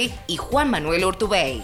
y Juan Manuel Urtubey.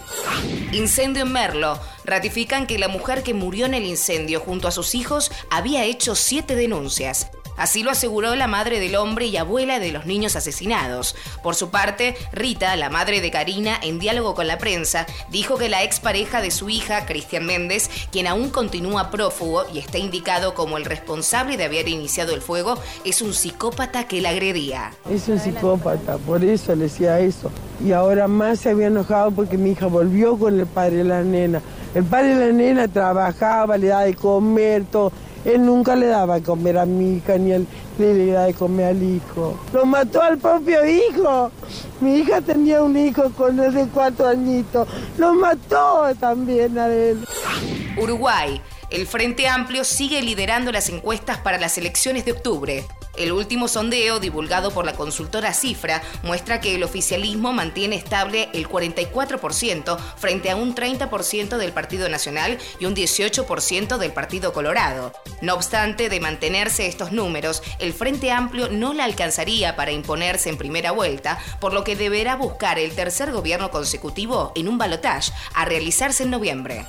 Incendio en Merlo. Ratifican que la mujer que murió en el incendio junto a sus hijos había hecho siete denuncias. Así lo aseguró la madre del hombre y abuela de los niños asesinados. Por su parte, Rita, la madre de Karina, en diálogo con la prensa, dijo que la expareja de su hija, Cristian Méndez, quien aún continúa prófugo y está indicado como el responsable de haber iniciado el fuego, es un psicópata que la agredía. Es un psicópata, por eso le decía eso. Y ahora más se había enojado porque mi hija volvió con el padre de la nena. El padre de la nena trabajaba, le daba de comer, todo él nunca le daba de comer a mi hija ni él le daba de comer al hijo. Lo mató al propio hijo. Mi hija tenía un hijo con de cuatro añitos. Lo mató también a él. Uruguay. El Frente Amplio sigue liderando las encuestas para las elecciones de octubre. El último sondeo, divulgado por la consultora Cifra, muestra que el oficialismo mantiene estable el 44% frente a un 30% del Partido Nacional y un 18% del Partido Colorado. No obstante, de mantenerse estos números, el Frente Amplio no la alcanzaría para imponerse en primera vuelta, por lo que deberá buscar el tercer gobierno consecutivo en un balotaje a realizarse en noviembre.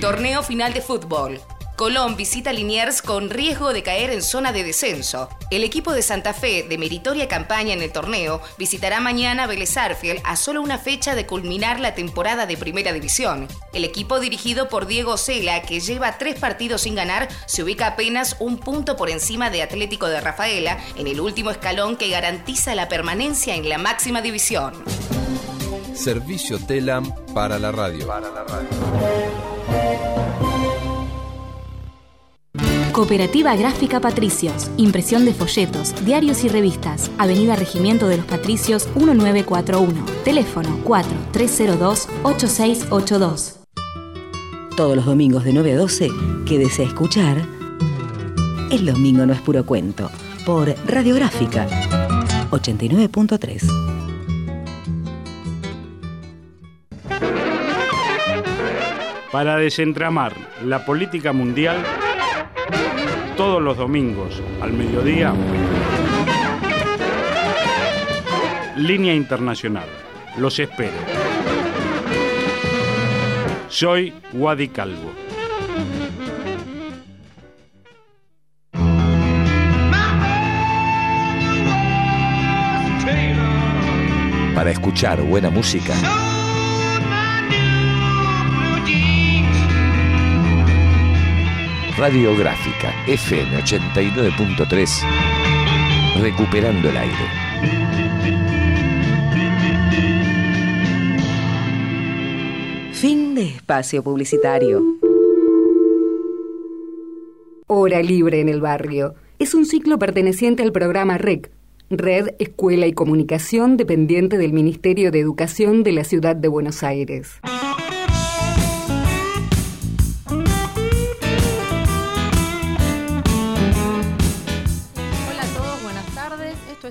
Torneo final de fútbol. Colón visita Liniers con riesgo de caer en zona de descenso. El equipo de Santa Fe, de meritoria campaña en el torneo, visitará mañana Vélez Arfiel a solo una fecha de culminar la temporada de Primera División. El equipo dirigido por Diego Cela, que lleva tres partidos sin ganar, se ubica apenas un punto por encima de Atlético de Rafaela en el último escalón que garantiza la permanencia en la máxima división. Servicio Telam para la radio. Para la radio. Cooperativa Gráfica Patricios. Impresión de folletos, diarios y revistas. Avenida Regimiento de los Patricios 1941. Teléfono 4302-8682. Todos los domingos de 9 a 12, quédese a escuchar El Domingo no es puro cuento. Por Radiográfica 89.3. Para desentramar la política mundial todos los domingos al mediodía. Línea Internacional. Los espero. Soy Wadi Calvo. Para escuchar buena música. Radiográfica FM 89.3, recuperando el aire. Fin de espacio publicitario. Hora Libre en el Barrio. Es un ciclo perteneciente al programa REC, Red Escuela y Comunicación, dependiente del Ministerio de Educación de la Ciudad de Buenos Aires.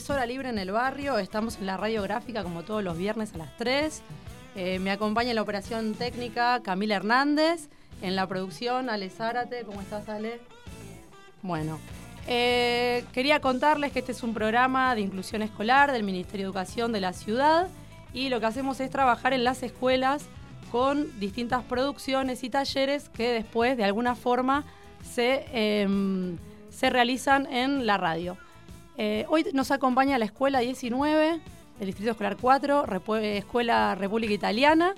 Hora Libre en el Barrio. Estamos en la radiográfica como todos los viernes a las 3. Eh, me acompaña en la operación técnica Camila Hernández. En la producción, Ale Zárate. ¿Cómo estás, Ale? Bueno, eh, quería contarles que este es un programa de inclusión escolar del Ministerio de Educación de la ciudad y lo que hacemos es trabajar en las escuelas con distintas producciones y talleres que después de alguna forma se, em, se realizan en la radio. Eh, hoy nos acompaña la Escuela 19 del Distrito Escolar 4, Escuela República Italiana,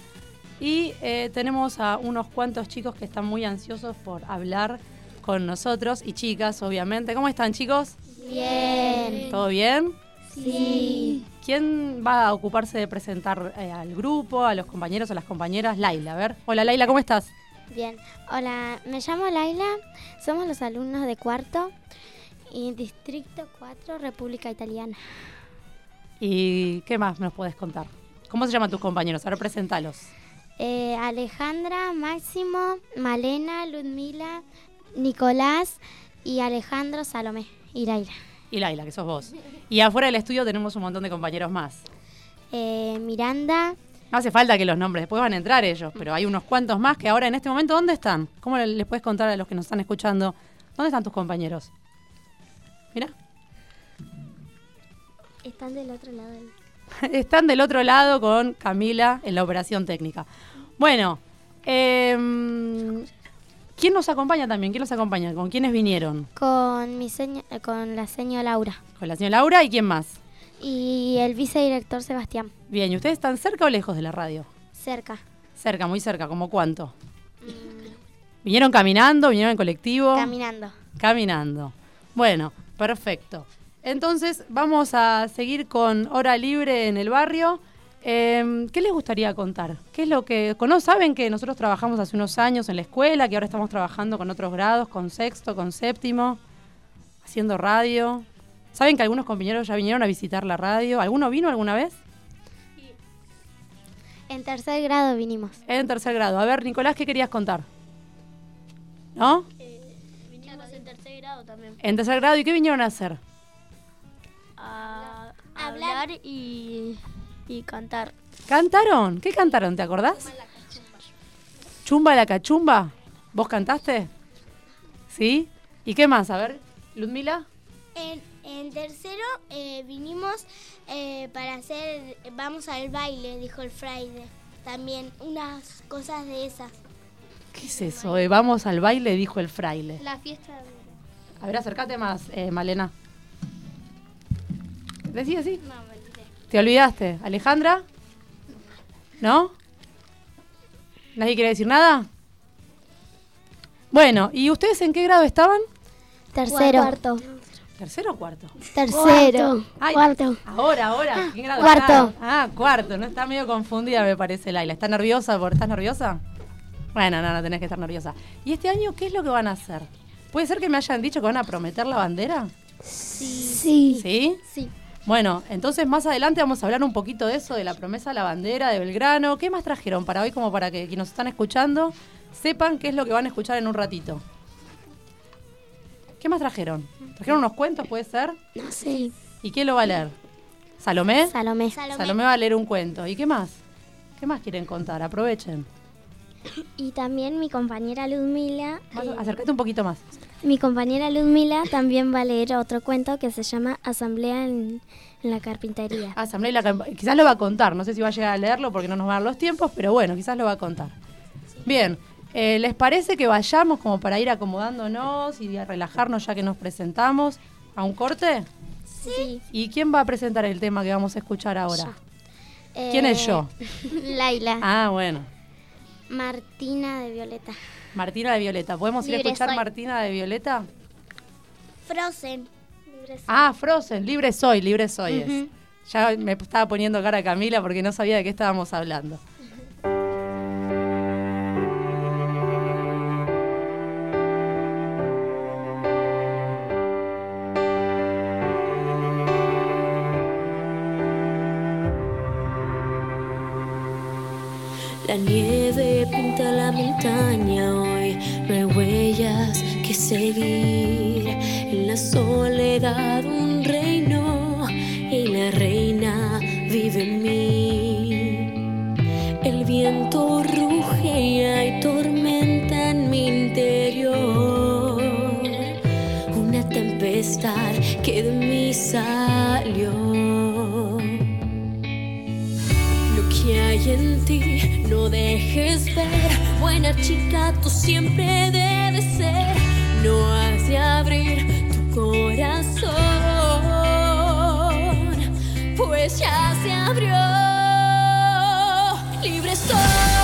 y eh, tenemos a unos cuantos chicos que están muy ansiosos por hablar con nosotros, y chicas, obviamente. ¿Cómo están, chicos? Bien. ¿Todo bien? Sí. ¿Quién va a ocuparse de presentar eh, al grupo, a los compañeros, a las compañeras? Laila, a ver. Hola, Laila, ¿cómo estás? Bien. Hola, me llamo Laila, somos los alumnos de cuarto y Distrito 4, República Italiana. ¿Y qué más nos puedes contar? ¿Cómo se llaman tus compañeros? Ahora presentalos. Eh, Alejandra, Máximo, Malena, Ludmila, Nicolás y Alejandro, Salomé y Laila. Y Laila, que sos vos. Y afuera del estudio tenemos un montón de compañeros más. Eh, Miranda. No hace falta que los nombres, después van a entrar ellos, pero hay unos cuantos más que ahora en este momento, ¿dónde están? ¿Cómo les puedes contar a los que nos están escuchando? ¿Dónde están tus compañeros? Están del otro lado del Están del otro lado con Camila en la operación técnica. Bueno, em, ¿quién nos acompaña también? ¿Quién nos acompaña? ¿Con quiénes vinieron? Con, mi seño- eh, con la señora Laura Con la señora Laura y quién más. y el vicedirector Sebastián. Bien, ¿y ustedes están cerca o lejos de la radio? Cerca. Cerca, muy cerca, ¿como cuánto? ¿Vinieron caminando? ¿Vinieron en colectivo? Caminando. Caminando. Bueno, perfecto. Entonces vamos a seguir con Hora Libre en el barrio. Eh, ¿Qué les gustaría contar? ¿Qué es lo que cono- saben que nosotros trabajamos hace unos años en la escuela, que ahora estamos trabajando con otros grados, con sexto, con séptimo, haciendo radio? ¿Saben que algunos compañeros ya vinieron a visitar la radio? ¿Alguno vino alguna vez? En tercer grado vinimos. En tercer grado. A ver, Nicolás, ¿qué querías contar? ¿No? Vinimos en tercer grado también. En tercer grado, ¿y qué vinieron a hacer? A hablar y, y cantar. ¿Cantaron? ¿Qué cantaron? ¿Te acordás? Chumba la cachumba. ¿Vos cantaste? ¿Sí? ¿Y qué más? A ver, Ludmila. En, en tercero eh, vinimos eh, para hacer, vamos al baile, dijo el fraile. También unas cosas de esas. ¿Qué es eso? Eh, vamos al baile, dijo el fraile. La fiesta de... A ver, acércate más, eh, Malena. Decí así. No, me olvidé. ¿Te olvidaste? ¿Alejandra? ¿No? ¿Nadie quiere decir nada? Bueno, ¿y ustedes en qué grado estaban? Tercero. Cuarto. ¿Tercero o cuarto? Tercero. Ay, Cuarto. Ahora, ahora. ¿en qué grado Cuarto. están? Ah, cuarto. No está medio confundida, me parece, Laila. ¿Está nerviosa? por ¿Estás nerviosa? Bueno, no, no tenés que estar nerviosa. ¿Y este año qué es lo que van a hacer? ¿Puede ser que me hayan dicho que van a prometer la bandera? Sí. ¿Sí? Sí. Bueno, entonces más adelante vamos a hablar un poquito de eso, de la promesa a la bandera, de Belgrano. ¿Qué más trajeron para hoy como para que quienes nos están escuchando sepan qué es lo que van a escuchar en un ratito? ¿Qué más trajeron? ¿Trajeron unos cuentos, puede ser? No sé. ¿Y quién lo va a leer? ¿Salomé? Salomé. Salomé va a leer un cuento. ¿Y qué más? ¿Qué más quieren contar? Aprovechen. Y también mi compañera Ludmila. Eh, acércate un poquito más. Mi compañera Ludmila también va a leer otro cuento que se llama Asamblea en, en la carpintería. Asamblea y la Cam- quizás lo va a contar. No sé si va a llegar a leerlo porque no nos van a dar los tiempos, pero bueno, quizás lo va a contar. Bien, eh, ¿les parece que vayamos como para ir acomodándonos y a relajarnos ya que nos presentamos a un corte? Sí. ¿Y quién va a presentar el tema que vamos a escuchar ahora? ¿Quién es yo? Eh, Laila. Ah, bueno. Martina de Violeta. Martina de Violeta. ¿Podemos ir a escuchar soy. Martina de Violeta? Frozen. Ah, Frozen, libre soy, libre soy es. Ya me estaba poniendo cara a Camila porque no sabía de qué estábamos hablando. La nieve pinta la montaña hoy, no hay huellas que seguir. En la soledad un reino y la reina vive en mí. El viento ruge y hay tormenta en mi interior. Una tempestad que de mí salió. En ti no dejes ver. Buena chica, tú siempre debes ser. No has de abrir tu corazón, pues ya se abrió. Libre soy,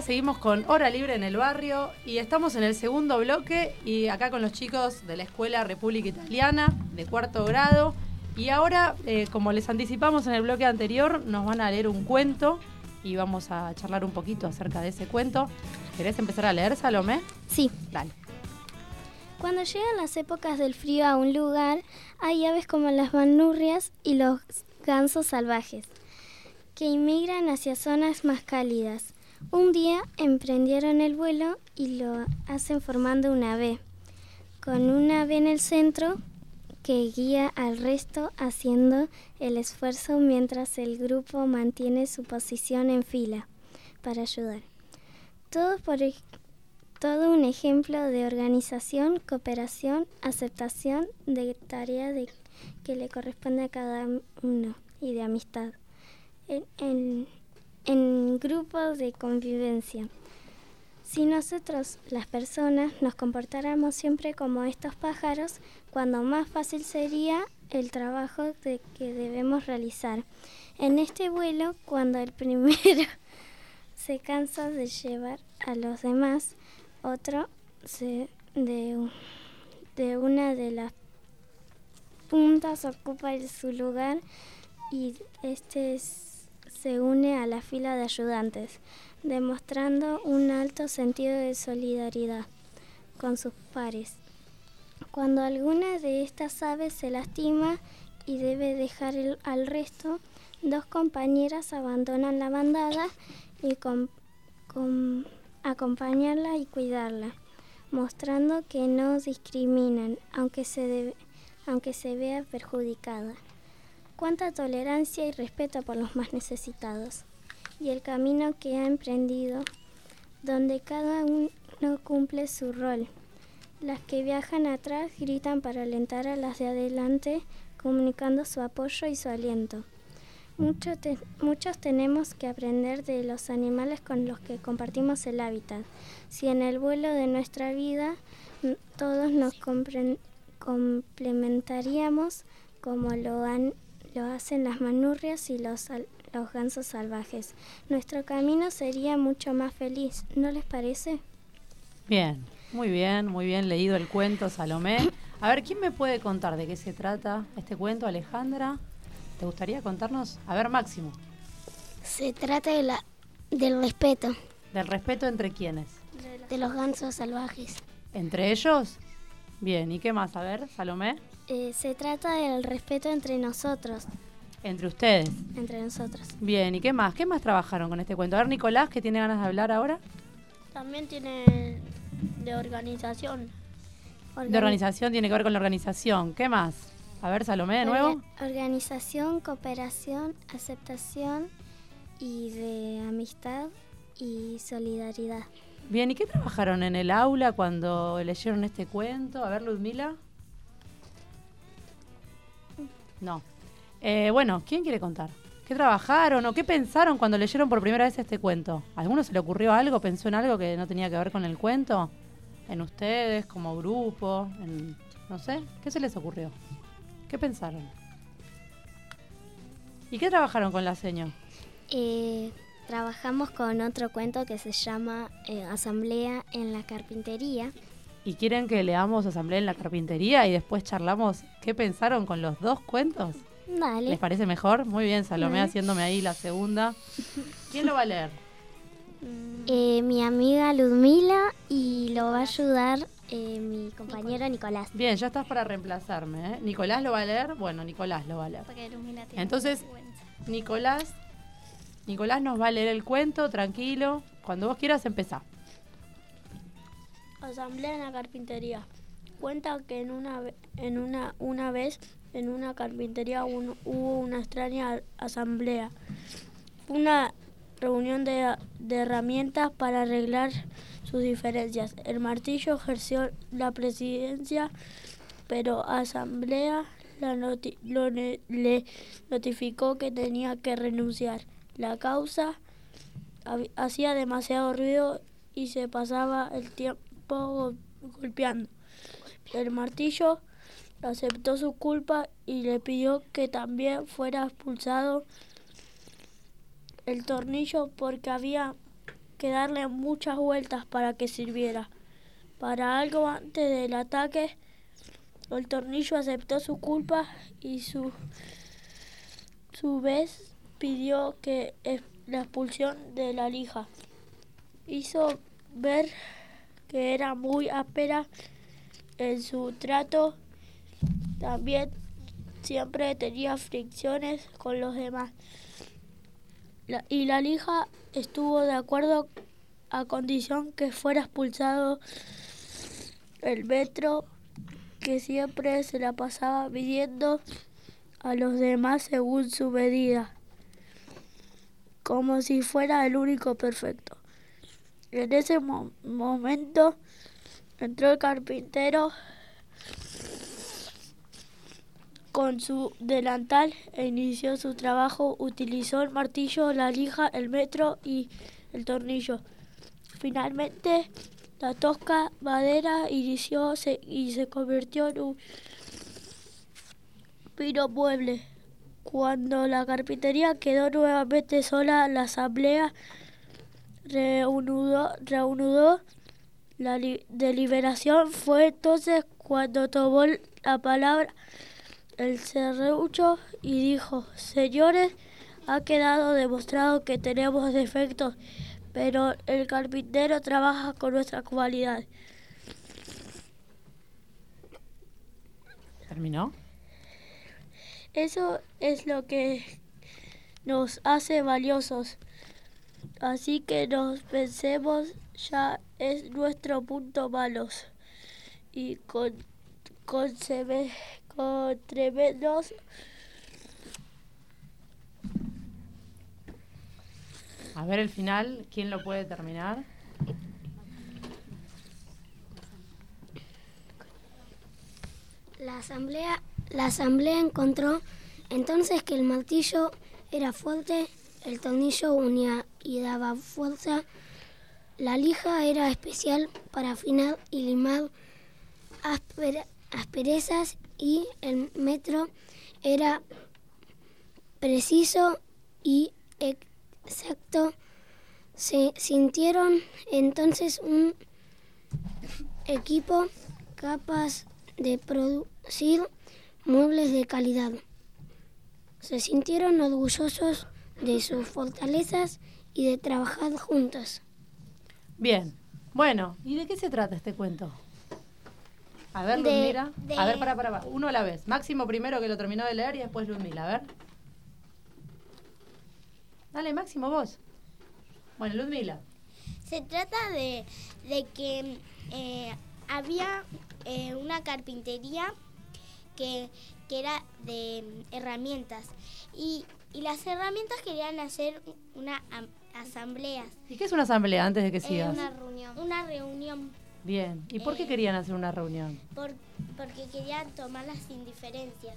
seguimos con Hora Libre en el Barrio y estamos en el segundo bloque y acá con los chicos de la Escuela República Italiana de cuarto grado. Y ahora, eh, como les anticipamos en el bloque anterior, nos van a leer un cuento y vamos a charlar un poquito acerca de ese cuento. ¿Querés empezar a leer, Salomé? Sí. Dale. Cuando llegan las épocas del frío a un lugar, hay aves como las manurrias y los gansos salvajes, que inmigran hacia zonas más cálidas. Un día emprendieron el vuelo y lo hacen formando una V, con una V en el centro que guía al resto haciendo el esfuerzo mientras el grupo mantiene su posición en fila para ayudar. Todo, por, todo un ejemplo de organización, cooperación, aceptación de tarea de, que le corresponde a cada uno y de amistad. En, en grupos de convivencia. Si nosotros, las personas, nos comportáramos siempre como estos pájaros, cuando más fácil sería el trabajo de que debemos realizar. En este vuelo, cuando el primero se cansa de llevar a los demás, otro se, de, de una de las puntas ocupa su lugar y este se une a la fila de ayudantes, demostrando un alto sentido de solidaridad con sus pares. Cuando alguna de estas aves se lastima y debe dejar al resto, dos compañeras abandonan la bandada y con, acompañarla y cuidarla, mostrando que no discriminan, aunque se, aunque se vea perjudicada. Cuánta tolerancia y respeto por los más necesitados, y el camino que ha emprendido, donde cada uno cumple su rol. Las que viajan atrás gritan para alentar a las de adelante, comunicando su apoyo y su aliento. Mucho te, muchos tenemos que aprender de los animales con los que compartimos el hábitat. Si en el vuelo de nuestra vida todos nos complementaríamos como lo, han, lo hacen las manurrias y los, los gansos salvajes, nuestro camino sería mucho más feliz, ¿no les parece? Bien, muy bien, muy bien leído el cuento, Salomé. A ver, ¿quién me puede contar de qué se trata este cuento, Alejandra? ¿Te gustaría contarnos? A ver, Máximo. Se trata de la, del respeto. ¿Del respeto entre quiénes? De los gansos salvajes. ¿Entre ellos? Bien, ¿y qué más? A ver, Salomé. Eh, se trata del respeto entre nosotros. ¿Entre ustedes? Entre nosotros. Bien, ¿y qué más? ¿Qué más trabajaron con este cuento? A ver, Nicolás, ¿qué tiene ganas de hablar ahora? También tiene de organización. de organización tiene que ver con la organización. ¿Qué más? A ver, Salomé, de nuevo. Organización, cooperación, aceptación y de amistad y solidaridad. Bien, ¿y qué trabajaron en el aula cuando leyeron este cuento? A ver, Ludmila. No. Eh, bueno, ¿quién quiere contar? ¿Qué trabajaron o qué pensaron cuando leyeron por primera vez este cuento? ¿A alguno se le ocurrió algo? ¿Pensó en algo que no tenía que ver con el cuento? ¿En ustedes, como grupo? En, no sé, ¿qué se les ocurrió? ¿Qué pensaron? ¿Y qué trabajaron con la seño? Eh, trabajamos con otro cuento que se llama eh, Asamblea en la Carpintería. ¿Y quieren que leamos Asamblea en la Carpintería y después charlamos qué pensaron con los dos cuentos? Dale. ¿Les parece mejor? Muy bien, Salomé haciéndome ahí la segunda. ¿Quién lo va a leer? Eh, mi amiga Ludmila y lo va a ayudar eh, mi compañero Nicolás. Bien, ya estás para reemplazarme. ¿eh? ¿Nicolás lo va a leer? Bueno, Nicolás lo va a leer. Entonces, Nicolás, Nicolás nos va a leer el cuento, tranquilo. Cuando vos quieras, empezá. Asamblea en la carpintería. Cuenta que en una, en una, una vez en una carpintería hubo una extraña asamblea. Una reunión de, de herramientas para arreglar sus diferencias. El martillo ejerció la presidencia, pero Asamblea la noti- lo le notificó que tenía que renunciar. La causa hacía demasiado ruido y se pasaba el tiempo go- golpeando. El martillo aceptó su culpa y le pidió que también fuera expulsado el tornillo porque había que darle muchas vueltas para que sirviera. Para algo antes del ataque, el tornillo aceptó su culpa y su, su vez pidió que la expulsión de la lija. Hizo ver que era muy áspera en su trato. También siempre tenía fricciones con los demás. Y la lija estuvo de acuerdo a condición que fuera expulsado el metro que siempre se la pasaba midiendo a los demás según su medida, como si fuera el único perfecto. En ese mo- momento entró el carpintero con su delantal e inició su trabajo. Utilizó el martillo, la lija, el metro y el tornillo. Finalmente, la tosca madera inició se- y se convirtió en un fino mueble. Cuando la carpintería quedó nuevamente sola, la asamblea reanudó, reanudó la li- deliberación. Fue entonces cuando tomó la palabra el serrucho y dijo, señores, ha quedado demostrado que tenemos defectos, pero el carpintero trabaja con nuestra cualidad. ¿Terminó? Eso es lo que nos hace valiosos. Así que nos pensemos ya es nuestro punto malos. Y con, con, seme- con tremendos A ver el final, ¿quién lo puede terminar? La asamblea, la asamblea encontró entonces que el martillo era fuerte, el tornillo unía y daba fuerza, la lija era especial para afinar y limar asper- asperezas y el metro era preciso y exacto. Se sintieron entonces un equipo capaz de producir muebles de calidad. Se sintieron orgullosos de sus fortalezas y de trabajar juntos. Bien. Bueno, ¿y de qué se trata este cuento? A ver, De- Ludmila. de- A ver, para, para, para. Uno a la vez. Máximo primero que lo terminó de leer y después Ludmila. A ver. Dale, Máximo, vos. Bueno, Ludmila. Se trata de, de que eh, había eh, una carpintería que, que era de mm, herramientas y, y las herramientas querían hacer una asambleas. ¿Y qué es una asamblea antes de que Eh, sigas? una reunión. Una reunión Bien. ¿Y por qué Eh, querían hacer una reunión? por- porque querían tomar las indiferencias.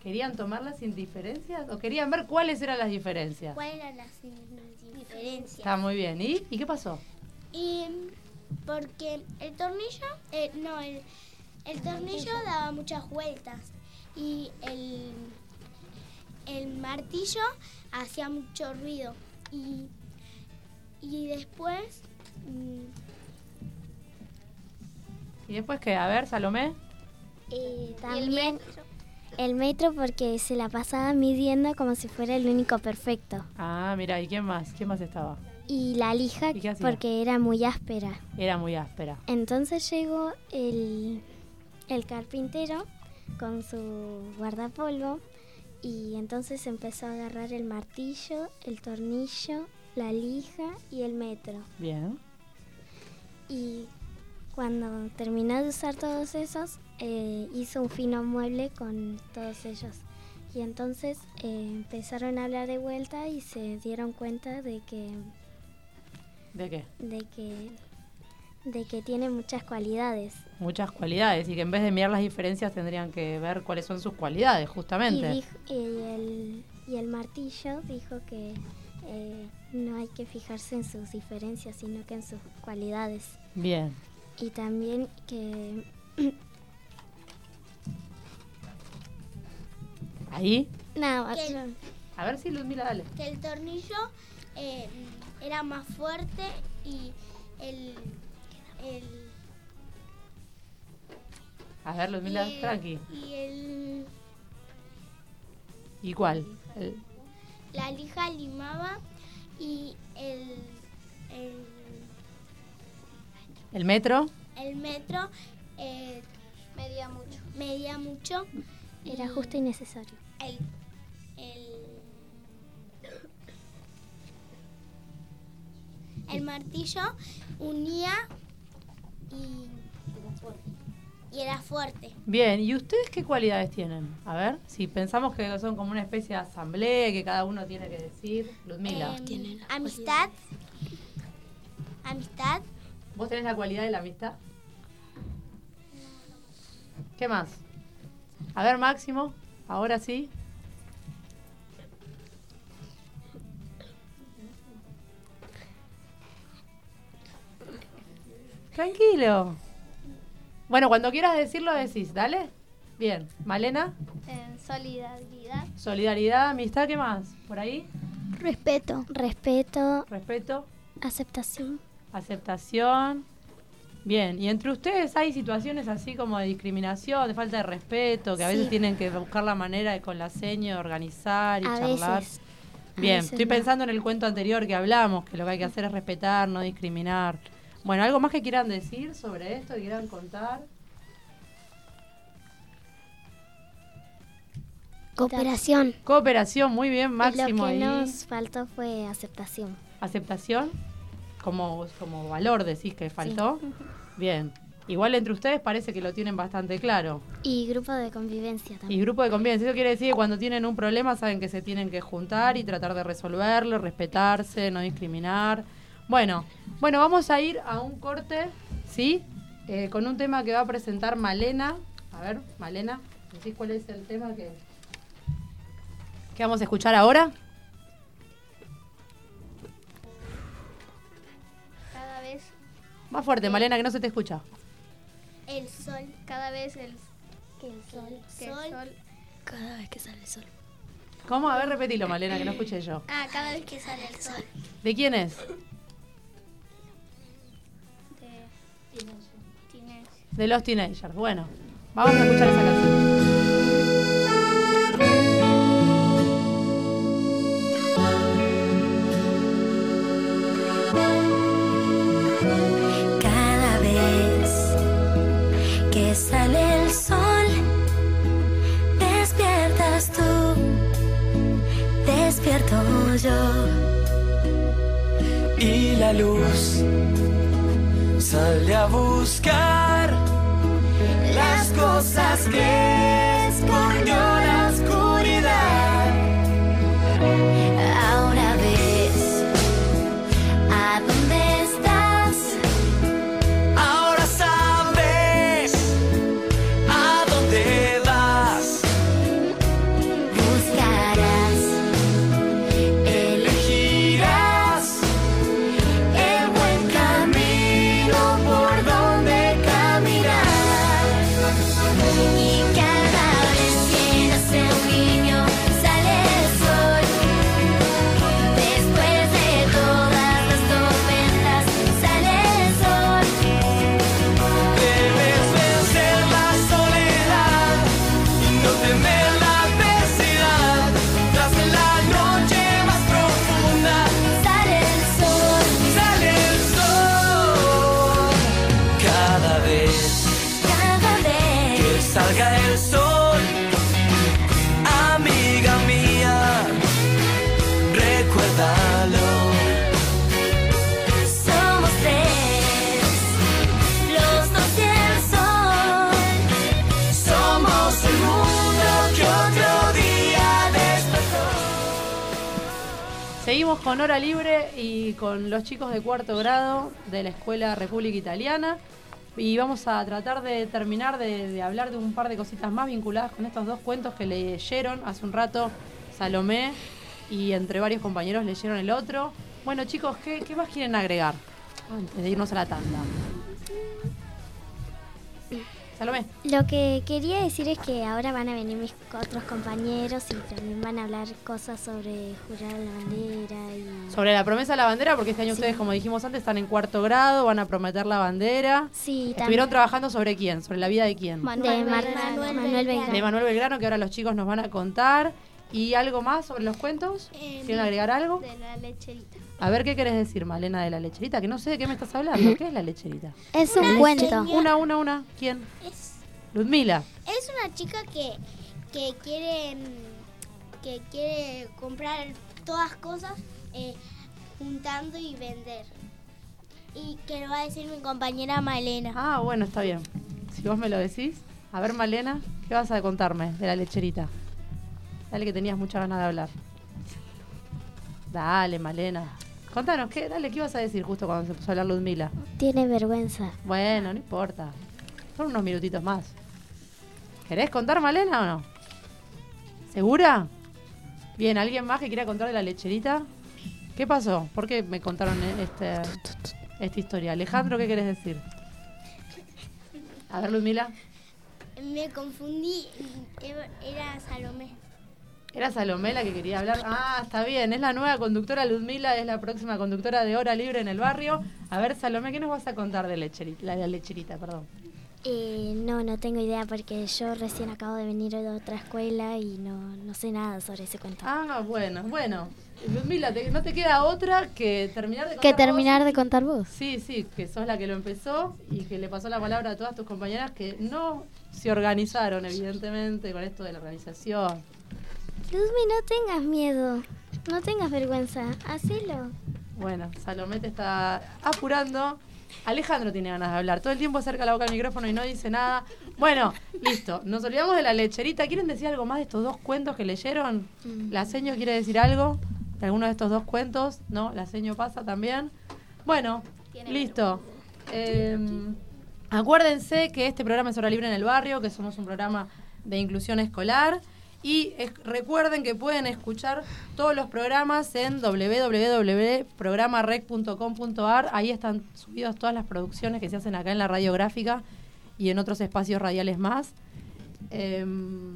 ¿Querían tomar las indiferencias o querían ver cuáles eran las diferencias? ¿Cuáles eran las indiferencias? Está muy bien. ¿Y, ¿Y qué pasó? Y porque el tornillo, eh, no, el, el tornillo daba muchas vueltas y el, el martillo hacía mucho ruido. Y, y después, ¿Y después qué? A ver, Salomé. Y también el metro porque se la pasaba midiendo como si fuera el único perfecto. Ah, mira, ¿y quién más? ¿Quién más estaba? Y la lija porque era muy áspera. Era muy áspera. Entonces llegó el, el carpintero con su guardapolvo y entonces empezó a agarrar el martillo, el tornillo, la lija y el metro. Bien. Y cuando terminó de usar todos esos, eh, hizo un fino mueble con todos ellos. Y entonces eh, empezaron a hablar de vuelta y se dieron cuenta de que, ¿De qué? de que, de que tiene muchas cualidades. Muchas cualidades y que en vez de mirar las diferencias tendrían que ver cuáles son sus cualidades, Y, justamente. dijo- y el, y el martillo dijo que eh, no hay que fijarse en sus diferencias, sino que en sus cualidades. Bien. Y también que Ahí. No, Que- yo- A ver si Ludmila, dale. que el tornillo eh, era más fuerte y el, el A ver, Ludmila, y el- tranqui. y el ¿Y cuál? El- la lija limaba y el el, ¿El metro? el metro eh, medía mucho medía mucho Era justo y necesario. el el el martillo unía y y era fuerte Bien, ¿y ustedes qué cualidades tienen? A ver, si pensamos que son como una especie de asamblea que cada uno tiene que decir. Ludmila. Em, amistad amistad ¿Vos tenés la cualidad de la amistad? ¿Qué más? A ver, Máximo, ahora sí. Tranquilo. Bueno, cuando quieras decirlo, decís, dale. Bien. Malena, solidaridad solidaridad, amistad, ¿qué más? ¿Por ahí? Respeto. Respeto. Respeto, Aceptación. aceptación. Bien, y entre ustedes hay situaciones así como de discriminación, de falta de respeto, que a veces tienen que buscar la manera de con la seña organizar y A charlar. veces. A Bien, veces estoy no. pensando en el cuento anterior que hablamos, que lo que hay que hacer es respetar, no discriminar. Bueno, ¿algo más que quieran decir sobre esto, que quieran contar? Cooperación. Cooperación, muy bien, Máximo. y lo que nos faltó fue aceptación. Aceptación, como, como valor decís que faltó. Bien, igual entre ustedes parece que lo tienen bastante claro. Y grupo de convivencia Y también. grupo de convivencia, eso quiere decir que cuando tienen un problema saben que se tienen que juntar y tratar de resolverlo, respetarse, no discriminar. Bueno, bueno, vamos a ir a un corte, ¿sí? Eh, con un tema que va a presentar Malena. A ver, Malena, ¿decís cuál es el tema que, que vamos a escuchar ahora? cada vez Más fuerte, Malena, que no se te escucha. el sol cada vez el que el sol. que el sol Cada vez que sale el sol. ¿Cómo? A ver, repetilo, Malena, que no escuché yo. ah cada vez que sale el sol ¿De quién es? De los teenagers. Bueno, vamos a escuchar esa canción. Cada vez que sale el sol, despiertas tú, despierto yo. y la luz sale a buscar las cosas que escondió la oscuridad. Con hora libre y con los chicos de cuarto grado de la Escuela República Italiana. Y vamos a tratar de terminar de, hablar de un par de cositas más vinculadas con estos dos cuentos que leyeron hace un rato Salomé y entre varios compañeros leyeron el otro. Bueno chicos, ¿qué, qué más quieren agregar antes de irnos a la tanda? Salomé. Lo que quería decir es que ahora van a venir mis otros compañeros y también van a hablar cosas sobre jurar la bandera y... Sobre la promesa de la bandera, porque este año ustedes, como dijimos antes, están en cuarto grado, van a prometer la bandera. Sí, ¿Estuvieron también. trabajando sobre quién? ¿Sobre la vida de quién? de Mar- Manuel, Belgrano. De Manuel Belgrano, que ahora los chicos nos van a contar. ¿Y algo más sobre los cuentos? ¿Quieren agregar algo? De la lecherita. A ver, ¿qué querés decir, Malena, de la lecherita? Que no sé de qué me estás hablando. ¿Qué es la lecherita? Es un cuento. Una, una, una. ¿Quién? Es, Ludmila. es una chica que, que quiere mm, que quiere comprar todas cosas eh, juntando y vender. Y que lo va a decir mi compañera Malena. Ah, bueno, está bien. Si vos me lo decís. A ver, Malena, ¿qué vas a contarme de la lecherita? Dale que tenías mucha ganas de hablar. Dale, Malena. Contanos, ¿qué? Dale, ¿qué ibas a decir justo cuando se puso a hablar Ludmila? Tiene vergüenza. Bueno, no importa. Son unos minutitos más. ¿Querés contar, Malena, o no? ¿Segura? Bien, ¿alguien más que quiera contar de la lecherita? ¿Qué pasó? ¿Por qué me contaron e- este, esta historia? Alejandro, ¿qué querés decir? A ver, Ludmila. Me confundí, era Salomé. Era Salomé la que quería hablar. Ah, está bien. Es la nueva conductora Ludmila, es la próxima conductora de Hora Libre en el barrio. A ver, Salomé, ¿qué nos vas a contar de lecherita? La, la lecherita, perdón. Eh, no, no tengo idea porque yo recién acabo de venir de otra escuela y no, no sé nada sobre ese cuento. Ah, bueno, bueno. Ludmila, te- no te queda otra que terminar de contar Que terminar vos. de contar vos. Sí, sí, que sos la que lo empezó y que le pasó la palabra a todas tus compañeras que no se organizaron, evidentemente, con esto de la organización. Luzmi, no tengas miedo. No tengas vergüenza. Hacelo. Bueno, Salomé te está apurando. Alejandro tiene ganas de hablar. Todo el tiempo acerca la boca al micrófono y no dice nada. Bueno, listo. Nos olvidamos de la lecherita. ¿Quieren decir algo más de estos dos cuentos que leyeron? ¿La seño quiere decir algo? ¿De alguno de estos dos cuentos? ¿No? ¿La seño pasa también? Bueno, listo. Eh, acuérdense que este programa es Hora Libre en el Barrio, que somos un programa de inclusión escolar. Y recuerden que pueden escuchar todos los programas en www.programarec.com.ar. Ahí están subidas todas las producciones que se hacen acá en la radiográfica y en otros espacios radiales más. Em,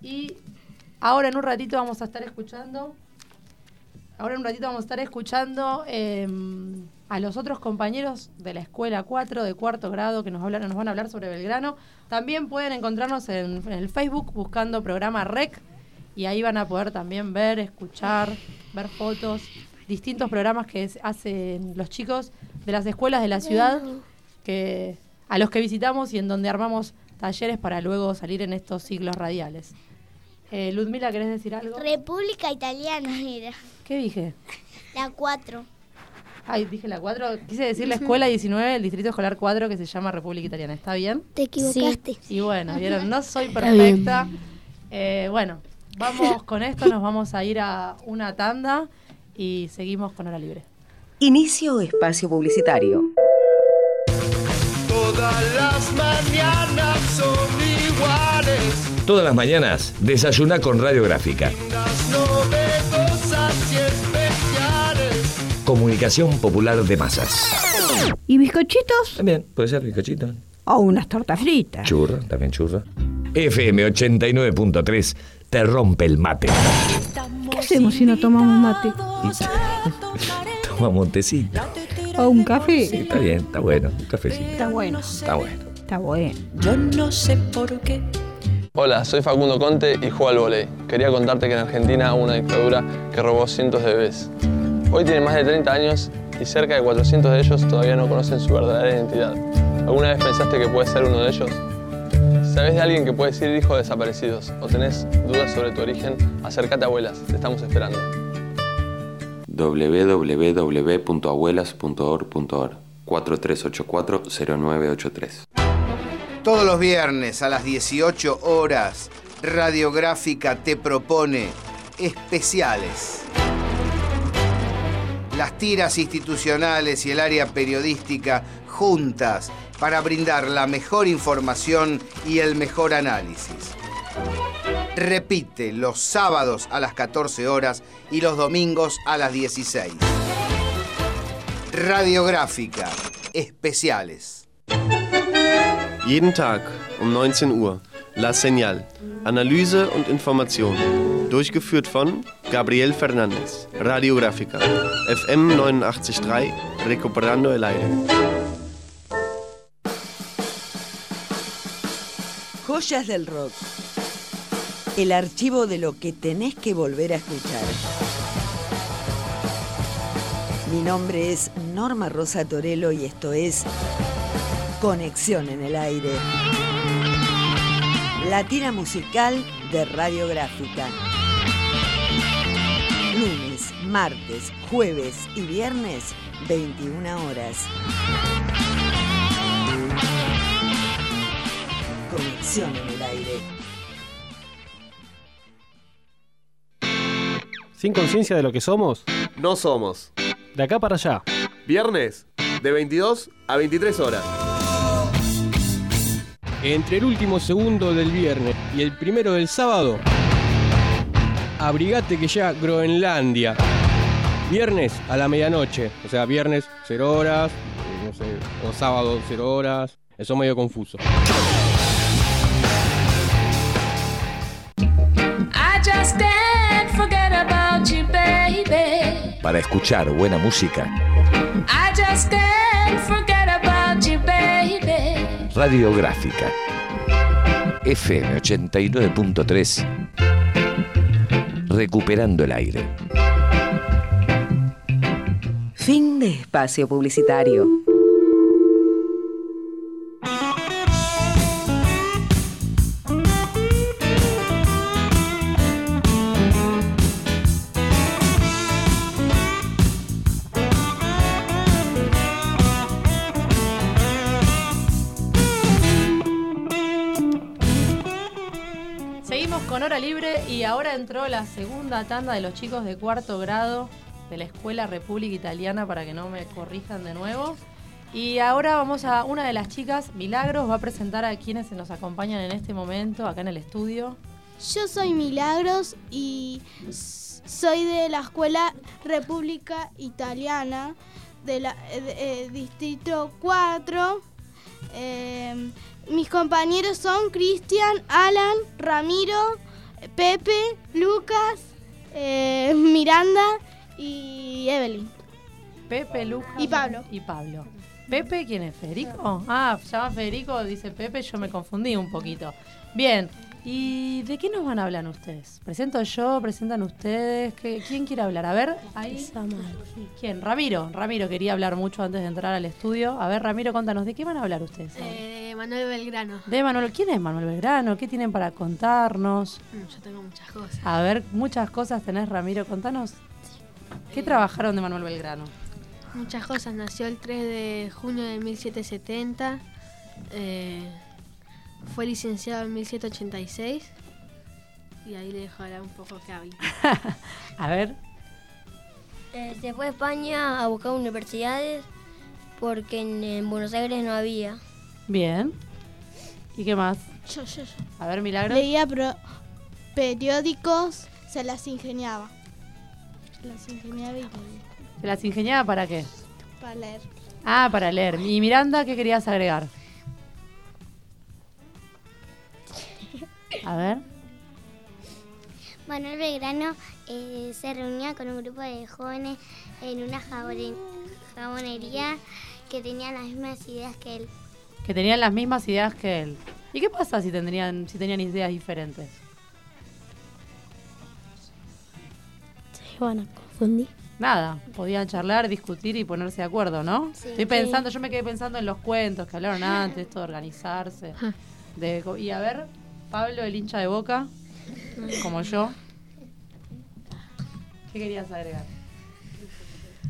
y ahora en un ratito vamos a estar escuchando. Ahora en un ratito vamos a estar escuchando em, a los otros compañeros de la escuela 4 de cuarto grado que nos, nos van a hablar sobre Belgrano. También pueden encontrarnos en, en el Facebook buscando programa REC y ahí van a poder también ver, escuchar, ver fotos, distintos programas que es- hacen los chicos de las escuelas de la ciudad que a los que visitamos y en donde armamos talleres para luego salir en estos ciclos radiales. Eh, Ludmila, ¿querés decir algo? República Italiana era. ¿Qué dije? La 4. Ay, dije la 4. Quise decir la escuela 19, el distrito escolar 4 que se llama República Italiana. ¿Está bien? Te equivocaste. Y bueno, vieron, no soy perfecta. Eh, bueno, vamos con esto, nos vamos a ir a una tanda y seguimos con hora libre. Inicio espacio publicitario. Todas las mañanas son iguales, Todas las mañanas, desayuna con radiográfica. Comunicación popular de masas. ¿Y bizcochitos? También, puede ser bizcochito. O unas tortas fritas. Churro, también churro. FM 89.3 te rompe el mate. ¿Qué hacemos si no tomamos mate? Toma montecito. ¿O un café? Está bien, está bueno. Un cafecito. Está bueno. Está bueno. Está bueno. Yo no sé por qué. Hola, soy Facundo Conte y juego al volei. Quería contarte que en Argentina hubo una dictadura que robó cientos de bebés. Hoy tiene más de 30 años y cerca de 400 de ellos todavía no conocen su verdadera identidad. ¿Alguna vez pensaste que puedes ser uno de ellos? Si ¿Sabes de alguien que puede ser hijo de desaparecidos o tenés dudas sobre tu origen? Acércate a abuelas, te estamos esperando. www.abuelas.org.ar 4384-0983 Todos los viernes a las 18 horas, Radiográfica te propone especiales. Las tiras institucionales y el área periodística juntas para brindar la mejor información y el mejor análisis. Repite los sábados a las 14 horas y los domingos a las 16. Radiográfica, especiales. Jeden Tag um 19 Uhr. La Señal. Analyse und Information. Durchgeführt von Gabriel Fernández. Radiográfica. FM 89.3. Recuperando el aire. Joyas del Rock. El archivo de lo que tenés que volver a escuchar. Mi nombre es Norma Rosa Torello y esto es Conexión en el Aire. La tira musical de Radiográfica. Martes, jueves y viernes, 21 horas. Conexión en el Aire. ¿Sin conciencia de lo que somos? No somos. De acá para allá. Viernes, de 22 a 23 horas. Entre el último segundo del viernes y el primero del sábado, abrigate que ya Groenlandia. Viernes a la medianoche, o sea, viernes 0 horas, eh, no sé, o sábado 0 horas, eso es medio confuso. I just can't forget about you, baby. Para escuchar buena música, I just can't forget about you, baby. Radiográfica. FM 89.3. Recuperando el aire. Fin de espacio publicitario. Seguimos con hora libre y ahora entró la segunda tanda de los chicos de cuarto grado de la Escuela República Italiana para que no me corrijan de nuevo. Y ahora vamos a una de las chicas, Milagros, va a presentar a quienes se nos acompañan en este momento acá en el estudio. Yo soy Milagros y soy de la Escuela República Italiana del Distrito 4. Eh, mis compañeros son Cristian, Alan, Ramiro, Pepe, Lucas, eh, Miranda y Evelyn. Pepe, Lucas Y Pablo. Y Pablo. ¿Pepe quién es? ¿Federico? Ah, se llama Federico, dice Pepe, yo me confundí un poquito. Bien, ¿y de qué nos van a hablar ustedes? ¿Presento yo? ¿Presentan ustedes? ¿Qué- ¿Quién quiere hablar? A ver, ahí. ¿Quién? Ramiro. Ramiro quería hablar mucho antes de entrar al estudio. A ver, Ramiro, contanos, ¿de qué van a hablar ustedes? Eh, Manuel Belgrano. De Manuel, ¿quién es Manuel Belgrano? ¿Qué tienen para contarnos? Mm, Yo tengo muchas cosas. A ver, muchas cosas tenés, Ramiro, contanos. ¿Qué trabajaron de Manuel Belgrano? Muchas cosas. Nació el 3 de junio de 1770. eh, fue licenciado en 1786. Y ahí le dejo hablar un poco que hable. A ver, Eh, se fue a España a buscar universidades porque en, en Buenos Aires no había. bien. ¿Y qué más? Yo, yo, yo. A ver, Milagros. Leía pro- periódicos, se las ingeniaba. Las ingeniaba y leía ¿Se las ingeniaba para qué? para leer. Ah, para leer. ¿Y Miranda qué querías agregar? A ver. Manuel Belgrano eh, se reunía con un grupo de jóvenes en una jabone- jabonería que tenían las mismas ideas que él. Que tenían las mismas ideas que él. ¿Y qué pasa si tendrían, si tenían ideas diferentes? Se iban a confundir. Nada, podían charlar, discutir y ponerse de acuerdo, ¿no? Sí. Estoy pensando, yo me quedé pensando en los cuentos que hablaron antes, esto de organizarse. De, co- y a ver, Pablo, el hincha de boca, como yo. ¿Qué querías agregar?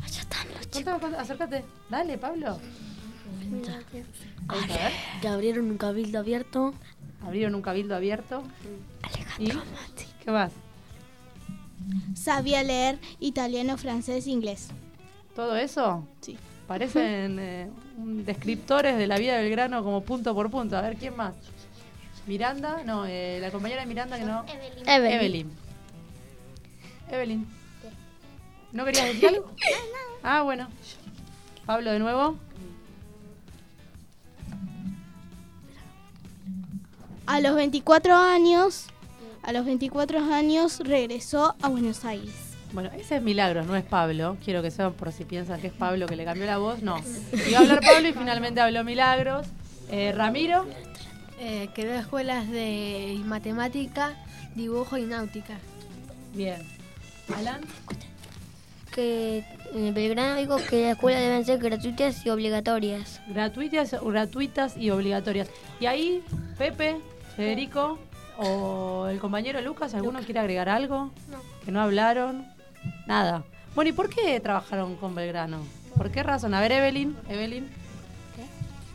Allá están los contame, acércate. Dale, Pablo. Vamos a ver. Que abrieron un cabildo abierto. Abrieron un cabildo abierto. ¿Y? ¿Qué más? Sabía leer italiano, francés e inglés. ¿Todo eso? Sí. Parecen eh, descriptores de la vida del grano como punto por punto. A ver, ¿quién más? Miranda, no, eh, la compañera de Miranda que no. Evelyn. Evelyn. Evelyn. ¿No querías decir algo? Ah, bueno. Pablo de nuevo. A los 24 años, a los 24 años regresó a Buenos Aires. Bueno, ese es Milagros, no es Pablo. Quiero que sepan por si piensan que es Pablo que le cambió la voz. No. Iba a hablar Pablo y finalmente habló Milagros. Eh, Ramiro. Eh, creó escuelas de matemática, dibujo y náutica. Bien. Alan. Que en Belgrano digo que las escuelas deben ser gratuitas y obligatorias. Gratuitas, gratuitas y obligatorias. Y ahí, Pepe, Federico o el compañero Lucas, ¿alguno quiere agregar algo? No. Que no hablaron. Nada. Bueno, ¿y por qué trabajaron con Belgrano? ¿Por qué razón? A ver, Evelyn. Evelyn.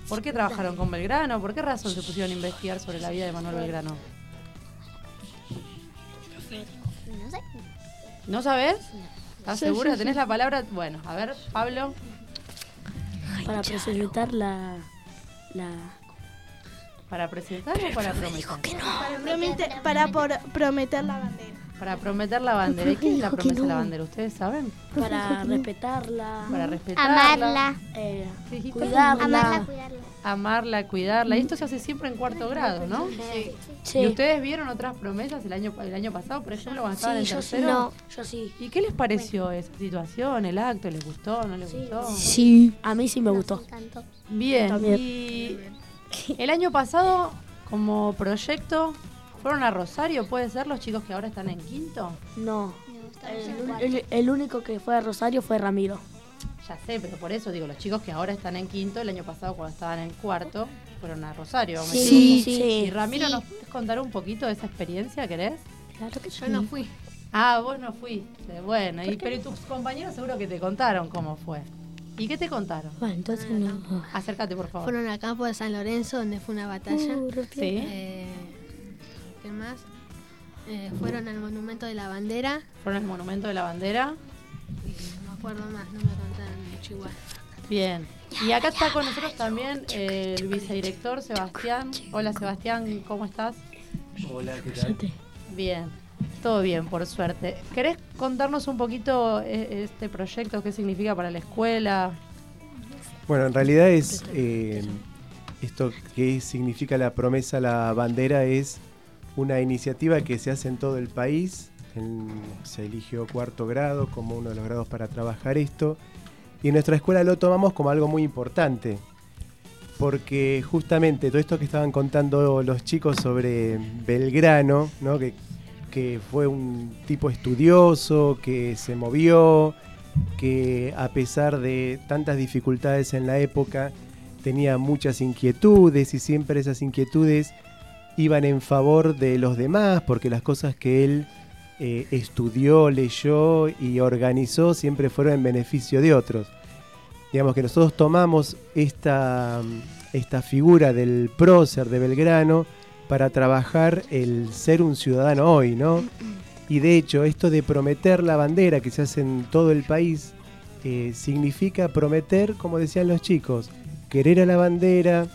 ¿Por qué trabajaron con Belgrano? ¿Por qué razón se pusieron a investigar sobre la vida de Manuel Belgrano? No sé. ¿No sabes? ¿Estás Sí, segura? sí, ¿Tenés la palabra? Bueno, a ver, Pablo. Para presentar la, la ¿Para presentar o para prometer? Para, prometer, para por- prometer la bandera. Para prometer la bandera. ¿Y qué es la promesa de la bandera? ¿Ustedes saben? para respetarla, Para respetarla. Amarla. eh, cuidarla. Amarla, cuidarla. Amarla, cuidarla. Y esto se hace siempre en cuarto grado, ¿no? Sí. ¿Y ustedes vieron otras promesas el año, el año pasado, por ejemplo, cuando estaban en Sí, yo sí. tercero? No, yo sí. ¿Y qué les pareció esa situación, el acto? ¿Les gustó, no les gustó? Sí, a mí sí me gustó. Bien, También. y el año pasado, como proyecto, fueron a Rosario, ¿puede ser los chicos que ahora están en quinto? No, el, el- el único que fue a Rosario fue Ramiro. Ya sé, pero por eso digo, los chicos que ahora están en quinto, el año pasado cuando estaban en cuarto, fueron a Rosario. ¿me Sí, equivoco? sí. Y Ramiro, Sí. ¿nos puedes contar un poquito de esa experiencia, querés? Claro que Yo no fui. Ah, vos no fuiste. Bueno, y, pero y tus compañeros seguro que te contaron cómo fue. ¿Y qué te contaron? Bueno, entonces no. Acércate, por favor. Fueron al campo de San Lorenzo, donde fue una batalla. Uh, Sí. Eh, ¿Qué más? Eh, fueron al Monumento de la Bandera. Fueron al Monumento de la Bandera. Y no me acuerdo más, no me contaron mucho igual. Bien. Y acá está con nosotros también eh, el vicedirector Sebastián. Hola Sebastián, ¿cómo estás? Hola, ¿qué tal? Bien, todo bien, por suerte. ¿Querés contarnos un poquito eh, este proyecto, qué significa para la escuela? Bueno, en realidad es eh, esto que significa la promesa la bandera es una iniciativa que se hace en todo el país. En- se eligió cuarto grado como uno de los grados para trabajar esto. Y en nuestra escuela lo tomamos como algo muy importante. Porque justamente todo esto que estaban contando los chicos sobre Belgrano, ¿no? que, que fue un tipo estudioso, que se movió, que a pesar de tantas dificultades en la época, tenía muchas inquietudes y siempre esas inquietudes iban en favor de los demás, porque las cosas que él eh, estudió, leyó y organizó siempre fueron en beneficio de otros. Digamos que nosotros tomamos esta, esta figura del prócer de Belgrano para trabajar el ser un ciudadano hoy, ¿no? Y de hecho, esto de prometer la bandera que se hace en todo el país eh, significa prometer, como decían los chicos, querer a la bandera,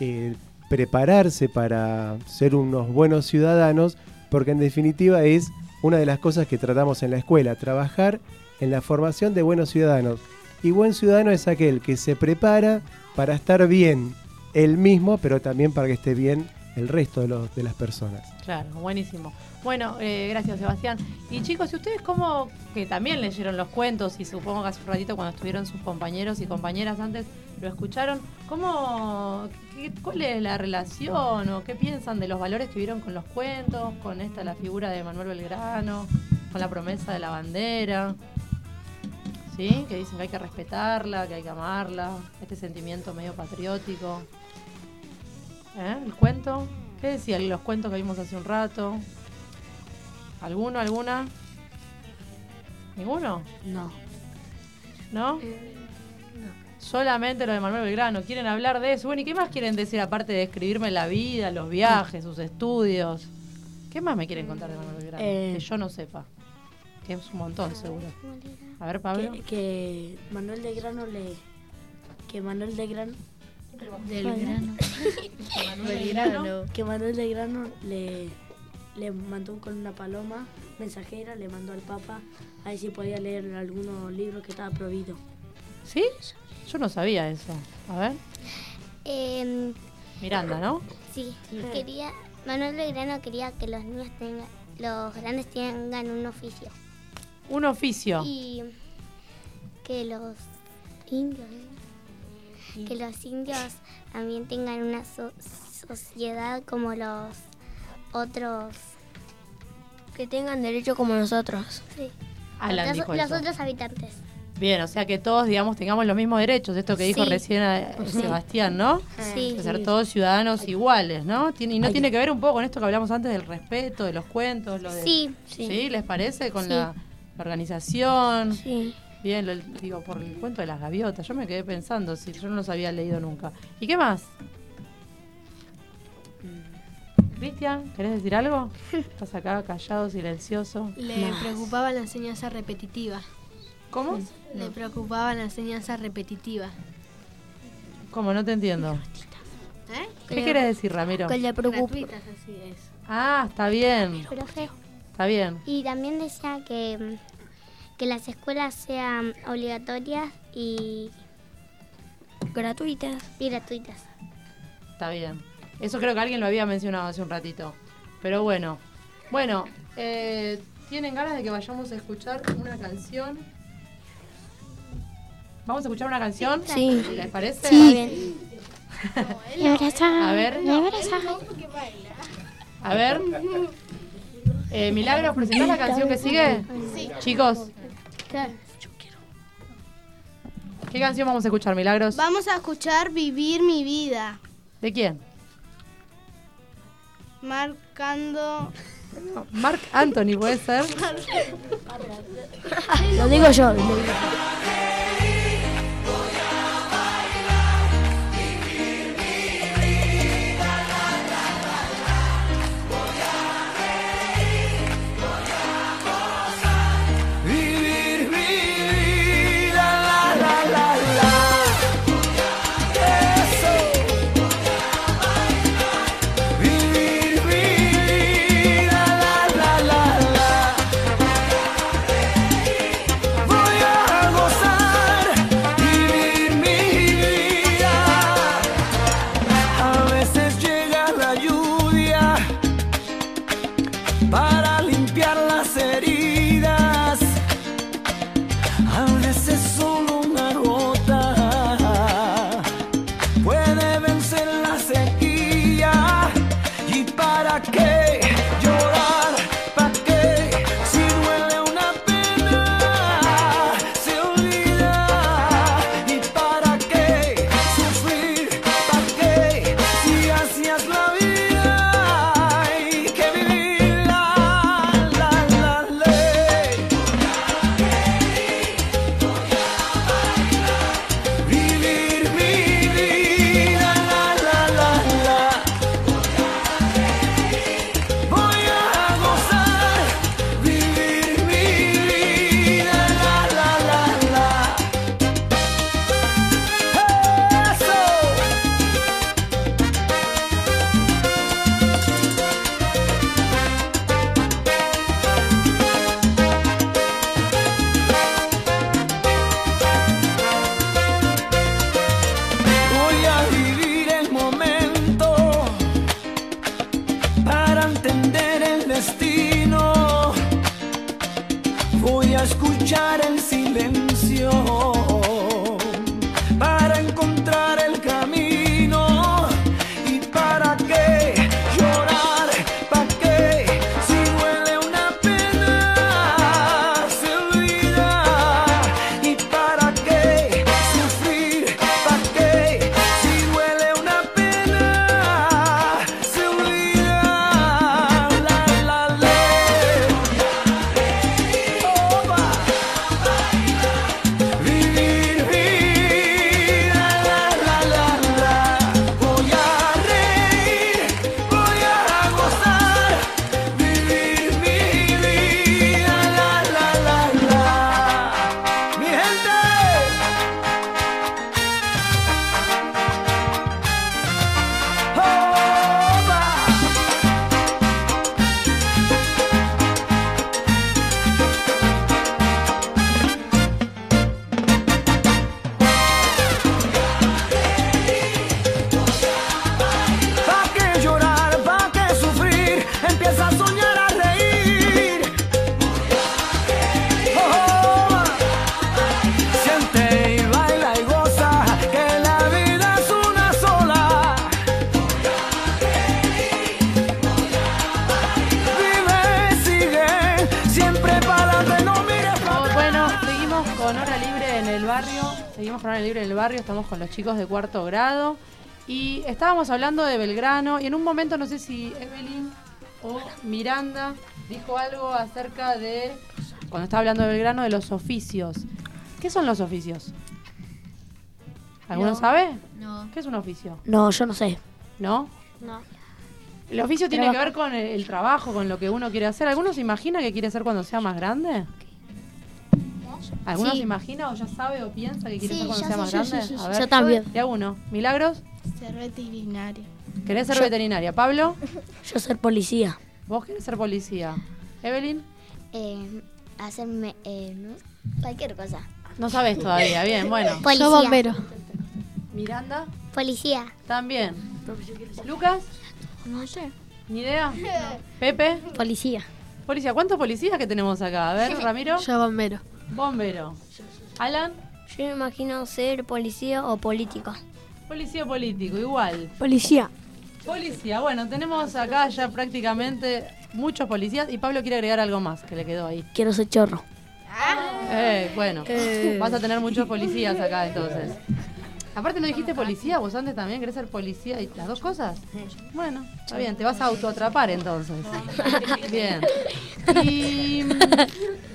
eh, prepararse para ser unos buenos ciudadanos, porque en definitiva es una de las cosas que tratamos en la escuela, trabajar en la formación de buenos ciudadanos. Y buen ciudadano es aquel que se prepara para estar bien él mismo, pero también para que esté bien el resto de, los, de las personas. Claro, buenísimo. Bueno, eh, gracias Sebastián. Y chicos, ¿y ustedes cómo, que también leyeron los cuentos y supongo que hace un ratito cuando estuvieron sus compañeros y compañeras antes lo escucharon, ¿cómo, qué- cuál es la relación o qué piensan de los valores que vieron con los cuentos, con esta, la figura de Manuel Belgrano, con la promesa de la bandera? ¿Sí? Que dicen que hay que respetarla, que hay que amarla, este sentimiento medio patriótico. ¿Eh? ¿El cuento? ¿Qué decían los cuentos que vimos hace un rato? ¿Alguno, alguna? ¿Ninguno? No. ¿No? Solamente lo de Manuel Belgrano. ¿Quieren hablar de eso? Bueno, ¿y qué más quieren decir aparte de escribirme la vida, los viajes, sus estudios? ¿Qué más me quieren contar de Manuel Belgrano? Eh. que yo no sepa. Que es un montón, seguro. A ver, Pablo. Que, que Manuel de Grano le. Que Manuel de Grano. Del grano. Manuel Grano. Que Manuel de Grano le, le mandó con una paloma mensajera, le mandó al Papa a ver si podía leer algunos libros que estaba prohibido. ¿Sí? Yo no sabía eso. A ver. Em, Miranda, ¿no? sí, quería Manuel Belgrano quería que los niños tengan, los grandes tengan un oficio. Un oficio. Y que los indios, ¿eh? que los indios también tengan una so- sociedad como los otros. Que tengan derecho como nosotros. Sí. Alan los, dijo los eso. otros habitantes. Bien, o sea que todos, digamos, tengamos los mismos derechos. Esto que dijo Sí. recién eh, Sí. Sebastián, ¿no? Sí. De ser todos ciudadanos iguales, ¿no? Tiene, y no tiene que ver un poco con esto que hablamos antes del respeto, de los cuentos, lo de... Sí. ¿Sí? ¿Les parece? Con Sí. la, la organización. Sí. Bien, lo- digo, por el cuento de las gaviotas. Yo me quedé pensando, si yo no los había leído nunca. ¿Y qué más? Cristian, ¿querés decir algo? Estás acá callado, silencioso. Le preocupaba la enseñanza repetitiva. ¿Cómo? Le preocupaba la enseñanza repetitiva. ¿Cómo? No te entiendo. ¿Eh? ¿Qué quieres decir, Ramiro? Que le preocupa. Gratuitas, así es. Ah, está bien. Profe. Está bien. Y también decía que, mm, que las escuelas sean obligatorias y gratuitas. Y gratuitas. Está bien. Eso creo que alguien lo había mencionado hace un ratito. Pero bueno. Bueno, eh, ¿tienen ganas de que vayamos a escuchar una canción? ¿Vamos a escuchar una canción? Sí. ¿Les parece? Sí. Me abraza. A ver. Me abraza. A ver. Eh, Milagros, ¿presentás la canción que sigue? Sí. Chicos, ¿qué canción vamos a escuchar, Milagros? Vamos a escuchar Vivir mi vida. ¿De quién? Marcando. Mark Anthony, ¿puede ser? Lo digo yo. Vivir con Hora Libre en el barrio, estamos con los chicos de cuarto grado. Y estábamos hablando de Belgrano y en un momento no sé si Evelyn o Miranda dijo algo acerca de, cuando estaba hablando de Belgrano, de los oficios. ¿Qué son los oficios? ¿Alguno No. sabe? No. ¿Qué es un oficio? No, yo no sé. ¿No? No. El oficio tiene Trabajo. que ver con el, el trabajo, con lo que uno quiere hacer. ¿Alguno se imagina que quiere ser cuando sea más grande? ¿Alguno Sí. se imagina o ya sabe o piensa que quiere Sí, ser cuando sea sé, más yo, grande? sí, A ver, Yo también. Uno. ¿Milagros? Ser veterinario. ¿Querés ser Yo- veterinaria? ¿Pablo? Yo ser policía. ¿Vos querés ser policía? ¿Evelyn? Eh, hacerme eh, ¿no? cualquier cosa. No sabes todavía. Bien, bueno. Policía. Yo bombero. ¿Miranda? Policía. También. ¿Lucas? No sé. ¿Ni idea? ¿Pepe? Policía. Policía. ¿Cuántos policías que tenemos acá? A ver, Ramiro. Yo bombero. Bombero. ¿Alan? Yo me imagino ser policía o política. Policía político, igual. Policía. Policía, bueno, tenemos acá ya prácticamente muchos policías y Pablo quiere agregar algo más que le quedó ahí. Quiero ser chorro. Eh, bueno, Eh. vas a tener muchos policías acá entonces. Aparte no dijiste policía, vos antes también querés ser policía y las dos cosas. Bueno, está bien, te vas a autoatrapar entonces. Bien. Y,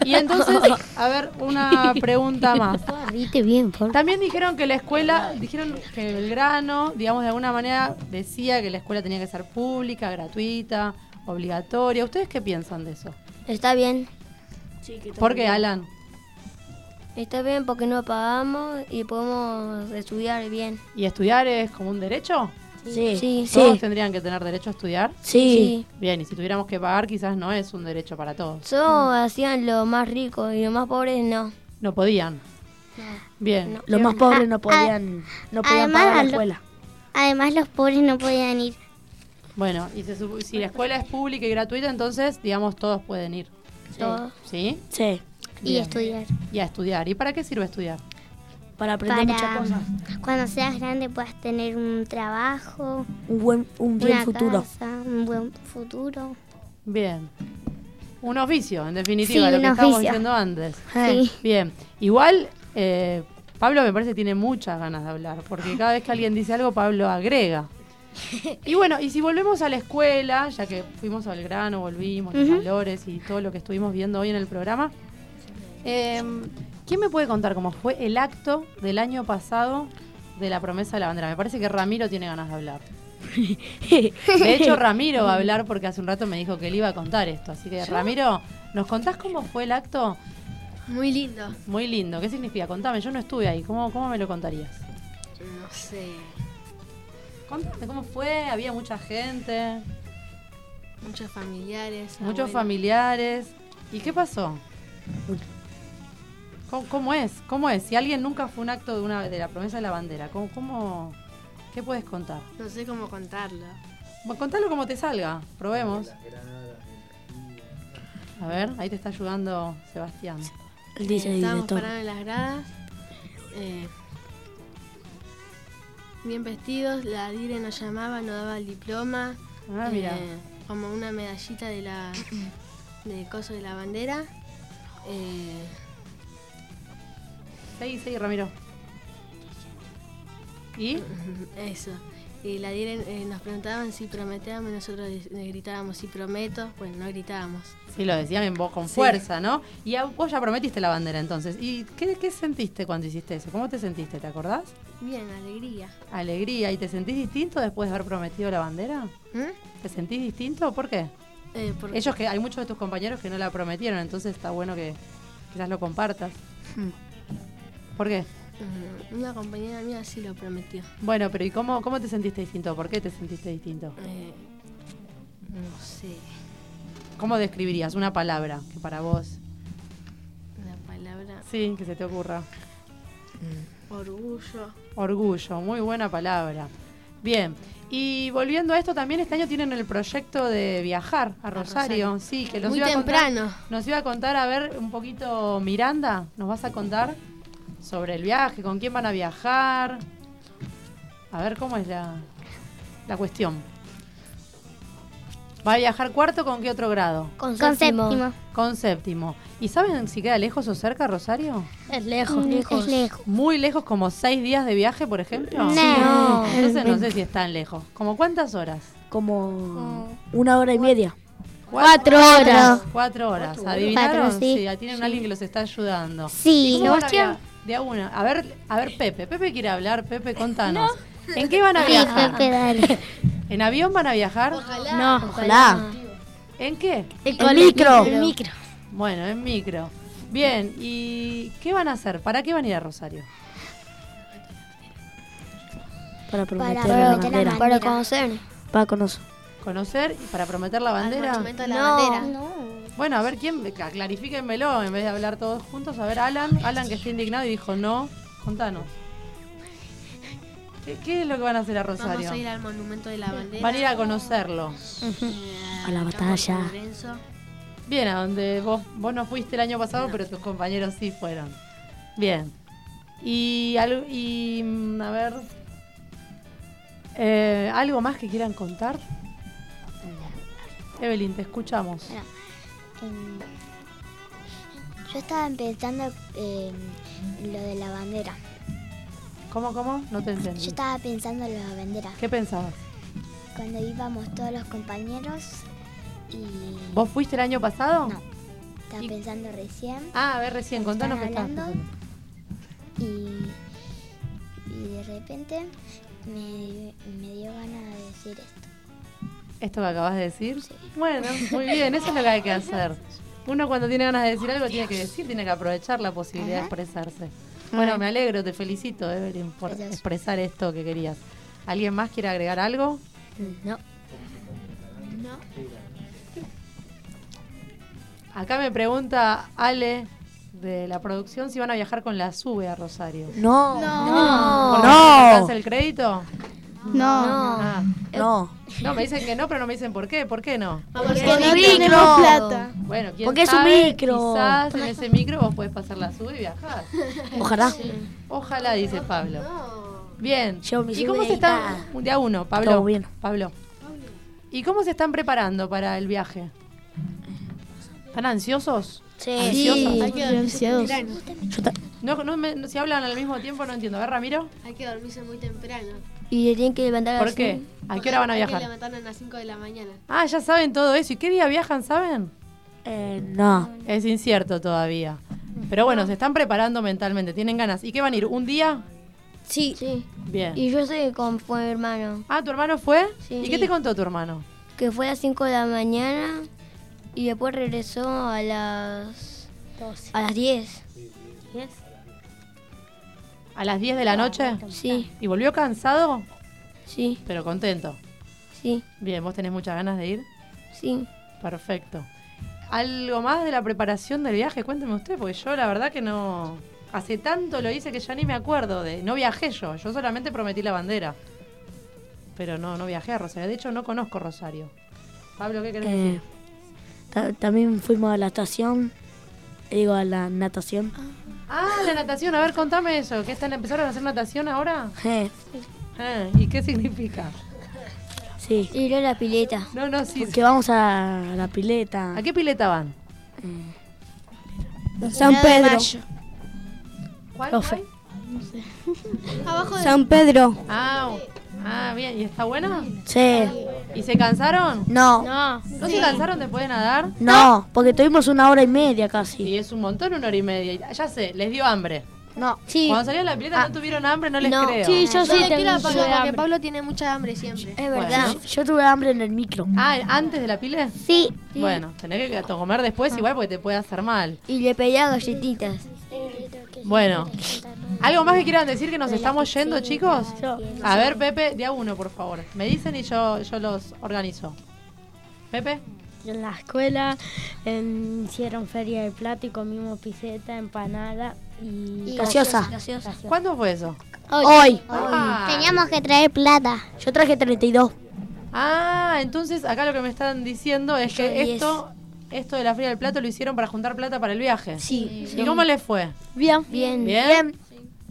y entonces, a ver, una pregunta más. bien, También dijeron que la escuela, dijeron que Belgrano, digamos de alguna manera, decía que la escuela tenía que ser pública, gratuita, obligatoria. ¿Ustedes qué piensan de eso? Está bien. ¿Por qué, Alan? Está bien porque no pagamos y podemos estudiar bien. ¿Y estudiar es como un derecho? Sí. Sí. ¿Todos Sí. tendrían que tener derecho a estudiar? Sí. Bien, y si tuviéramos que pagar, quizás no es un derecho para todos. Solo hacían lo más rico y los más pobres no. No podían. Bien. Los más pobres no podían, no podían Además, pagar la escuela. Además, los pobres no podían ir. Bueno, y se supo- si la escuela es pública y gratuita, entonces, digamos, todos pueden ir. Todos. ¿Sí? Sí. Y estudiar. Y a estudiar. ¿Y para qué sirve estudiar? Para aprender Para muchas cosas. cuando seas grande puedas tener un trabajo, Un buen, un bien una futuro. casa, un buen futuro. Bien. Un oficio, en definitiva, Sí, lo que estábamos diciendo antes. Sí. Bien. Igual, eh, Pablo me parece que tiene muchas ganas de hablar, porque cada vez que alguien dice algo, Pablo agrega. Y bueno, y si volvemos a la escuela, ya que fuimos al grano, volvimos, los Ujú. valores y todo lo que estuvimos viendo hoy en el programa, eh, ¿quién me puede contar cómo fue el acto del año pasado de la promesa de la bandera? Me parece que Ramiro tiene ganas de hablar. De hecho, Ramiro va a hablar porque hace un rato me dijo que él iba a contar esto. Así que, Ramiro, ¿nos contás cómo fue el acto? Muy lindo. Muy lindo. ¿Qué significa? Contame, yo no estuve ahí. ¿Cómo, cómo me lo contarías? No sé. Contame, ¿cómo fue? Había mucha gente, Muchos familiares. muchos familiares. ¿Y qué pasó? ¿Cómo, cómo es? ¿Cómo es? Si alguien nunca fue un acto de, una, de la promesa de la bandera, ¿cómo, cómo, ¿qué puedes contar? No sé cómo contarlo. Bueno, contalo como te salga. Probemos. A ver, ahí te está ayudando Sebastián. Dice Eh, estábamos parados en las gradas. eh, bien vestidos. La dire nos llamaba, nos daba el diploma. Ah, mira. eh, como una medallita de la de coso de la bandera. Eh, Seguí, seguí, Ramiro. ¿Y? Eso. Y la dire eh, nos preguntaban si prometíamos y nosotros gritábamos si prometo. Bueno, no gritábamos. Sí, lo decían en voz con Sí. fuerza, ¿no? Y a- vos ya prometiste la bandera entonces. ¿Y qué, qué sentiste cuando hiciste eso? ¿Cómo te sentiste? ¿Te acordás? Bien, alegría. Alegría. ¿Y te sentís distinto después de haber prometido la bandera? ¿Mm? ¿Te sentís distinto? ¿Por qué? Eh, porque- Ellos que hay muchos de tus compañeros que no la prometieron, entonces está bueno que quizás lo compartas. ¿Por qué? Mm, Una compañera mía sí lo prometió. Bueno, pero ¿y cómo, cómo te sentiste distinto? ¿Por qué te sentiste distinto? Eh, no sé. ¿Cómo describirías una palabra que para vos, La palabra sí, que se te ocurra? orgullo. Orgullo, muy buena palabra. Bien, y volviendo a esto, también este año tienen el proyecto de viajar a Rosario. Rosario. Sí, que nos Muy iba a contar- temprano. nos iba a contar, a ver, un poquito Miranda, ¿nos vas a contar sobre el viaje? ¿Con quién van a viajar? A ver cómo es la, la cuestión. ¿Va a viajar cuarto con qué otro grado? Con Con séptimo. séptimo. Con séptimo. ¿Y saben si queda lejos o cerca Rosario? Es lejos, Mm, lejos. Es lejos. Muy lejos, como seis días de viaje, por ejemplo. No. Entonces no sé si es tan lejos. ¿Como cuántas horas? Como una hora y media. Cuatro horas. Cuatro horas. ¿Adivinaron? Cuatro, sí. sí. tienen alguien que los está ayudando. Sí. ¿Y cómo van a De a una. A ver, a ver, Pepe. Pepe quiere hablar. Pepe, contanos. ¿En qué van a Sí, viajar? Pepe, dale. ¿En avión van a viajar? No, ojalá. ¿En qué? En micro. El micro. Bueno, en micro. Bien, ¿y qué van a hacer? ¿Para qué van a ir a Rosario? Para prometer Para la prometer la bandera. Para conocer. Para conocer. ¿Conocer y para prometer la bandera? Al de la No. bandera. Bueno, a ver, ¿quién? Clarifíquenmelo en vez de hablar todos juntos. A ver, Alan. Alan que está indignado y dijo no. Contanos. ¿Qué, qué es lo que van a hacer a Vamos Rosario? a ir al monumento de la bandera. Van a ir a conocerlo. A la batalla. Bien, a donde vos, vos no fuiste el año pasado, pero tus compañeros sí fueron. Bien. Y, y mm, a ver, eh, ¿algo más que quieran contar? Evelyn, te escuchamos. Yo estaba pensando em, lo de la bandera. ¿Cómo, cómo? No te Yo entendí. estaba pensando en la bandera. ¿Qué pensabas? Cuando íbamos todos los compañeros y ¿Vos fuiste el año pasado? No. estaba pensando recién. Ah, a ver, recién, contanos qué hablando pensando. y, y de repente me, me dio ganas de decir esto. ¿Esto que acabas de decir? Bueno, muy bien, eso es lo que hay que hacer. Uno cuando tiene ganas de decir algo tiene que decir, tiene que aprovechar la posibilidad de expresarse. Bueno, me alegro, te felicito, Evelyn, por Gracias. expresar esto que querías. ¿Alguien más quiere agregar algo? No. No. Acá me pregunta Ale de la producción si van a viajar con la SUBE a Rosario. No. No. ¿Por qué No. te el crédito? No. Ah. No. No, me dicen que no, pero no me dicen por qué. ¿Por qué no? Porque a no ir tenemos plata. Bueno, ¿quién Porque es un sabe? micro. Quizás en ese micro vos podés pasar la SUBE y viajar. Ojalá. Ojalá, dice Pablo. Bien. Yo me ¿Y cómo se están? Un día uno, Pablo. Todo bien. Pablo. ¿Y cómo se están preparando para el viaje? ¿Están ansiosos? Sí. ¿Ansiosas? Hay que dormirse Ansiosos. No, no me- si hablan al mismo tiempo no entiendo. A ver, Ramiro. Hay que dormirse muy temprano. Y le tienen que levantar a ¿Por las qué? cinco. ¿A qué hora van a Hay que viajar? levantarnos a las 5 de la mañana. Ah, ya saben todo eso. ¿Y qué día viajan, saben? eh, no. Es incierto todavía. Pero bueno, se están preparando mentalmente, tienen ganas. ¿Y qué van a ir? ¿Un día? Sí. sí. Bien. Y yo sé cómo fue mi hermano. Ah, ¿tu hermano fue? Sí. ¿Y qué te contó tu hermano? Que fue a las 5 de la mañana y después regresó a las... A las 10. ¿A las 10 de la noche? Sí. ¿Y volvió cansado? Sí. Pero contento. Sí. Bien, ¿vos tenés muchas ganas de ir? Sí. Perfecto. ¿Algo más de la preparación del viaje? Cuénteme usted, porque yo la verdad que no... Hace tanto lo hice que ya ni me acuerdo de... No viajé yo, yo solamente prometí la bandera. Pero no, no viajé a Rosario. De hecho, no conozco Rosario. Pablo, ¿qué querés Eh, decir? ta- también fuimos a la estación. Digo, a la natación. Ah, la natación. A ver, contame eso. ¿Qué están empezaron a hacer natación ahora? Eh, Ah, ¿Y qué significa? sí. Ir a la pileta. No, no, sí. Porque vamos a la pileta. ¿A qué pileta van? San Pedro. ¿Cuál? Profe. Abajo de San Pedro. Ah, ah, bien. ¿Y está buena? Sí. ¿Y se cansaron? No. No. ¿No se cansaron después de nadar? No, porque tuvimos una hora y media casi. Y es un montón, una hora y media. Ya sé, les dio hambre. No. Sí. Cuando salieron la pileta no tuvieron hambre, no les No. creo. Sí, yo Yo sí le quiero a tengo Pablo porque hambre. Pablo tiene mucha hambre siempre. Es verdad. Bueno. Yo tuve hambre en el micro. Ah, ¿antes de la pile? Sí. Bueno, tenés que comer después igual porque te puede hacer mal. Y le pedía galletitas. Bueno, ¿algo más que quieran decir que nos estamos yendo, chicos? A ver, Pepe, de a uno, por favor. Me dicen y yo, yo los organizo. Pepe. En la escuela em, hicieron feria de plata y comimos piseta, empanada y, Y Gaseosa. gaseosa. ¿Cuándo fue eso? Hoy. Ah. Teníamos que traer plata. Yo traje 32. Ah, entonces acá lo que me están diciendo es que diez. esto, esto de la Feria del Plato lo hicieron para juntar plata para el viaje. Sí. ¿Y cómo les fue? Bien. Bien. ¿Bien?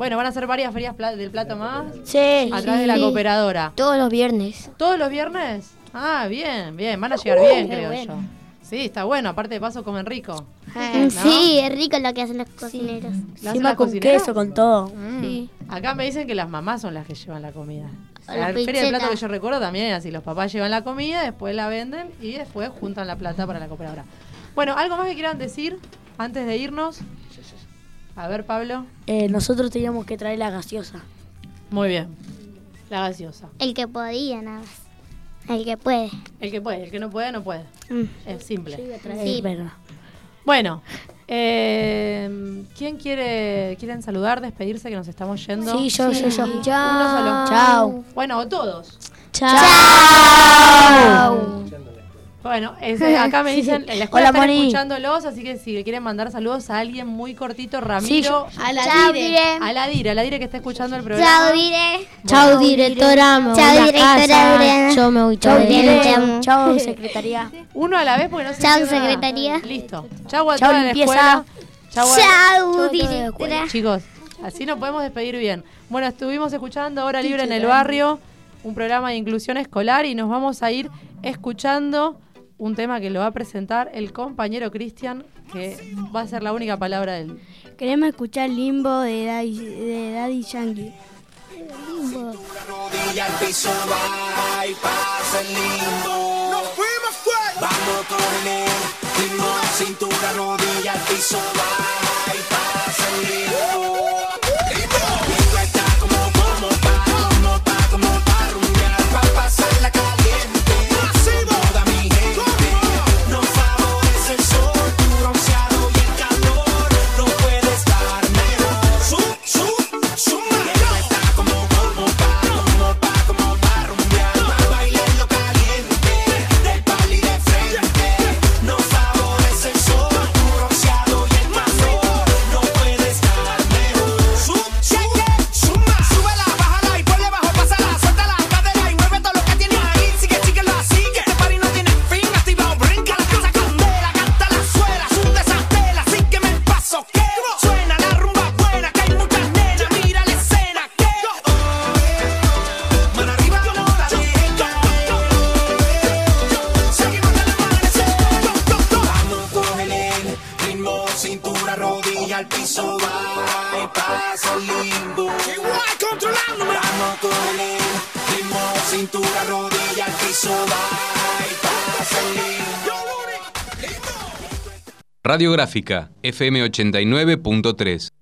Bueno, van a hacer varias ferias pla- del plato más Sí. a través de la Sí. cooperadora. Todos los viernes. ¿Todos los viernes? Ah, bien, bien. Van a llegar bien, creo bueno. yo. Sí, está bueno. Aparte de paso, comen rico. Mm, Sí, es rico lo que hacen los cocineros. ¿Lo hacen Encima las con cocineras? queso, con todo. Sí. Acá me dicen que las mamás son las que llevan la comida. O La la feria del plato que yo recuerdo también es así. Los papás llevan la comida, después la venden y después juntan la plata para la cooperadora. Bueno, ¿algo más que quieran decir antes de irnos? A ver, Pablo. Eh, nosotros teníamos que traer la gaseosa. Muy bien. La gaseosa. El que podía, nada más. El que puede. El que puede, el que no puede, no puede. Mm. Es simple. Sí. Verdad. Bueno, eh, ¿quién quiere quieren saludar, despedirse que nos estamos yendo? Sí, yo, yo, yo. Uno Chao. solo. Chao. Bueno, todos. Chao. Bueno, ese- acá me dicen, en la escuela Hola, están Moni. escuchándolos, así que si le quieren mandar saludos a alguien muy cortito, Ramiro. Sí, a la Chao, Dire. Dire. A la Dire, a la Dire que está escuchando el programa. Chao, Dire. Chao, directora. Me Chao, directora casa. Yo me voy Chao. Dire. Chao, secretaría. Uno a la vez porque no se Chao, secretaría. Listo. Chau a Chao, toda la escuela. Chau Chao, directora. Chicos, así nos podemos despedir bien. Bueno, estuvimos escuchando Hora Libre en el Barrio, un programa de inclusión escolar y nos vamos a ir escuchando un tema que lo va a presentar el compañero Cristian, que va a ser la única palabra del... Queremos escuchar Limbo de Daddy, de Daddy Yankee. rodilla al piso va y pasa el limbo. Nos fuimos fuera. Vamos con el ritmo, cintura, rodilla piso va y pasa el limbo. Limbo Radiográfica FM 89.3